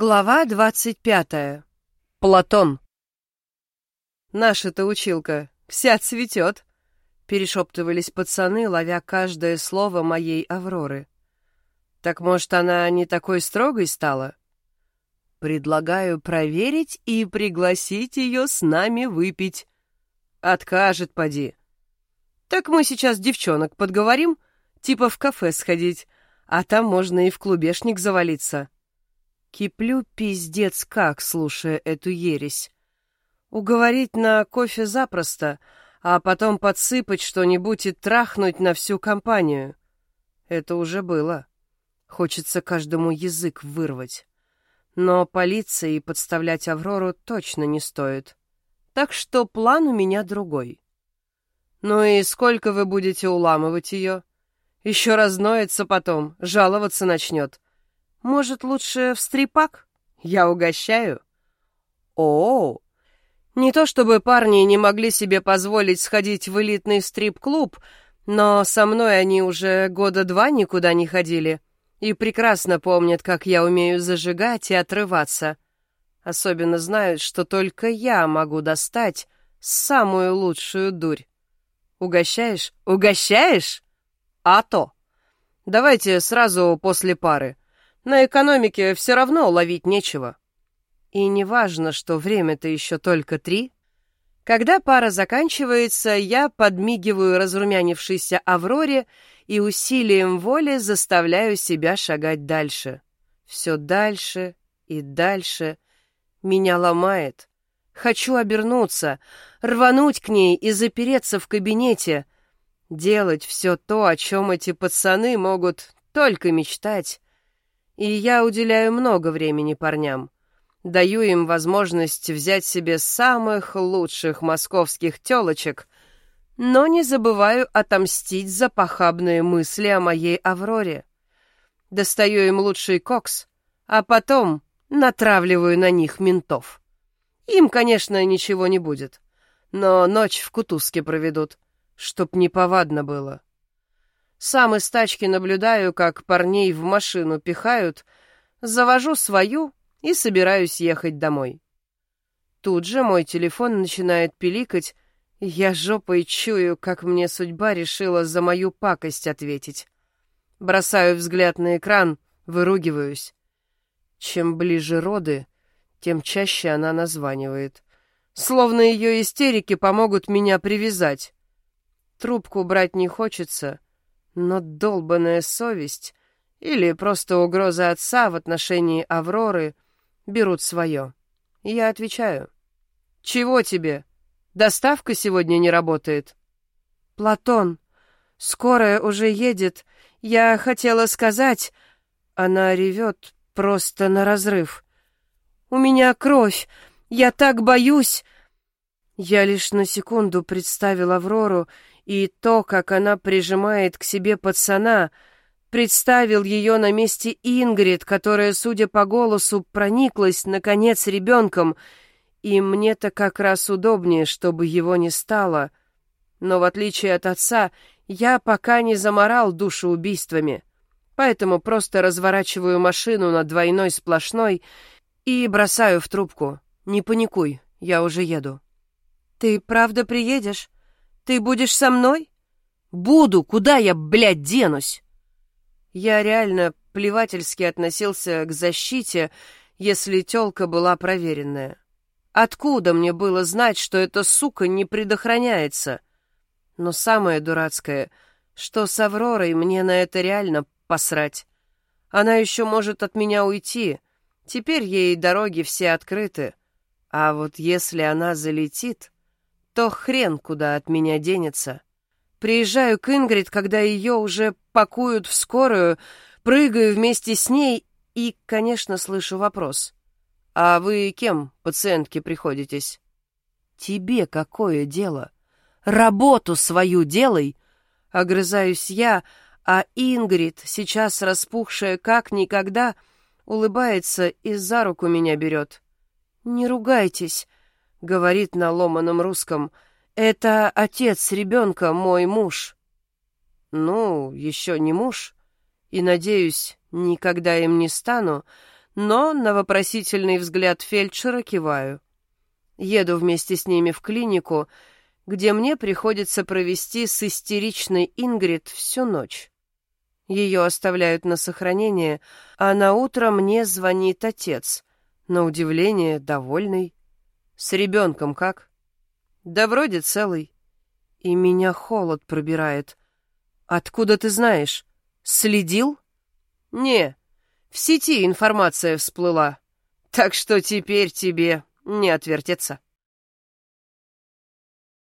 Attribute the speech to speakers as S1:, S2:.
S1: Глава двадцать пятая. Платон. «Наша-то училка вся цветет», — перешептывались пацаны, ловя каждое слово моей Авроры. «Так, может, она не такой строгой стала?» «Предлагаю проверить и пригласить ее с нами выпить». «Откажет, поди». «Так мы сейчас девчонок подговорим, типа в кафе сходить, а там можно и в клубешник завалиться». Киплю пиздец как, слушая эту ересь. Уговорить на кофе запросто, а потом подсыпать что-нибудь и трахнуть на всю компанию. Это уже было. Хочется каждому язык вырвать. Но полиции и подставлять Аврору точно не стоит. Так что план у меня другой. Ну и сколько вы будете уламывать ее? Еще разноется потом, жаловаться начнет. Может, лучше в стрипак? Я угощаю. О, не то чтобы парни не могли себе позволить сходить в элитный стрип-клуб, но со мной они уже года два никуда не ходили и прекрасно помнят, как я умею зажигать и отрываться. Особенно знают, что только я могу достать самую лучшую дурь. Угощаешь? Угощаешь? А то. Давайте сразу после пары. На экономике все равно ловить нечего. И не важно, что время-то еще только три. Когда пара заканчивается, я подмигиваю разрумянившейся Авроре и усилием воли заставляю себя шагать дальше. Все дальше и дальше. Меня ломает. Хочу обернуться, рвануть к ней и запереться в кабинете. Делать все то, о чем эти пацаны могут только мечтать. И я уделяю много времени парням. Даю им возможность взять себе самых лучших московских тёлочек, но не забываю отомстить за похабные мысли о моей Авроре. Достаю им лучший кокс, а потом натравливаю на них ментов. Им, конечно, ничего не будет, но ночь в кутузке проведут, чтоб неповадно было. Сам из тачки наблюдаю, как парней в машину пихают, завожу свою и собираюсь ехать домой. Тут же мой телефон начинает пиликать, я жопой чую, как мне судьба решила за мою пакость ответить. Бросаю взгляд на экран, выругиваюсь. Чем ближе роды, тем чаще она названивает. Словно ее истерики помогут меня привязать. Трубку брать не хочется — но долбанная совесть или просто угроза отца в отношении Авроры берут свое. Я отвечаю. «Чего тебе? Доставка сегодня не работает?» «Платон, скорая уже едет. Я хотела сказать...» Она ревет просто на разрыв. «У меня кровь. Я так боюсь...» Я лишь на секунду представил Аврору и то, как она прижимает к себе пацана, представил ее на месте Ингрид, которая, судя по голосу, прониклась, наконец, ребенком, и мне-то как раз удобнее, чтобы его не стало. Но в отличие от отца, я пока не заморал душу убийствами, поэтому просто разворачиваю машину на двойной сплошной и бросаю в трубку. «Не паникуй, я уже еду». «Ты правда приедешь?» Ты будешь со мной? Буду, куда я, блядь, денусь? Я реально плевательски относился к защите, если тёлка была проверенная. Откуда мне было знать, что эта сука не предохраняется? Но самое дурацкое, что с Авророй мне на это реально посрать. Она еще может от меня уйти. Теперь ей дороги все открыты. А вот если она залетит то хрен куда от меня денется. Приезжаю к Ингрид, когда ее уже пакуют в скорую, прыгаю вместе с ней и, конечно, слышу вопрос. «А вы кем, пациентке, приходитесь?» «Тебе какое дело? Работу свою делай!» Огрызаюсь я, а Ингрид, сейчас распухшая как никогда, улыбается и за руку меня берет. «Не ругайтесь», — говорит на ломаном русском. «Это отец ребенка, мой муж». «Ну, еще не муж, и, надеюсь, никогда им не стану, но на вопросительный взгляд фельдшера киваю. Еду вместе с ними в клинику, где мне приходится провести с истеричной Ингрид всю ночь. Ее оставляют на сохранение, а на утро мне звонит отец, на удивление довольный. С ребенком как? Да вроде целый. И меня холод пробирает. Откуда ты знаешь? Следил? Не, в сети информация всплыла. Так что теперь тебе не отвертеться.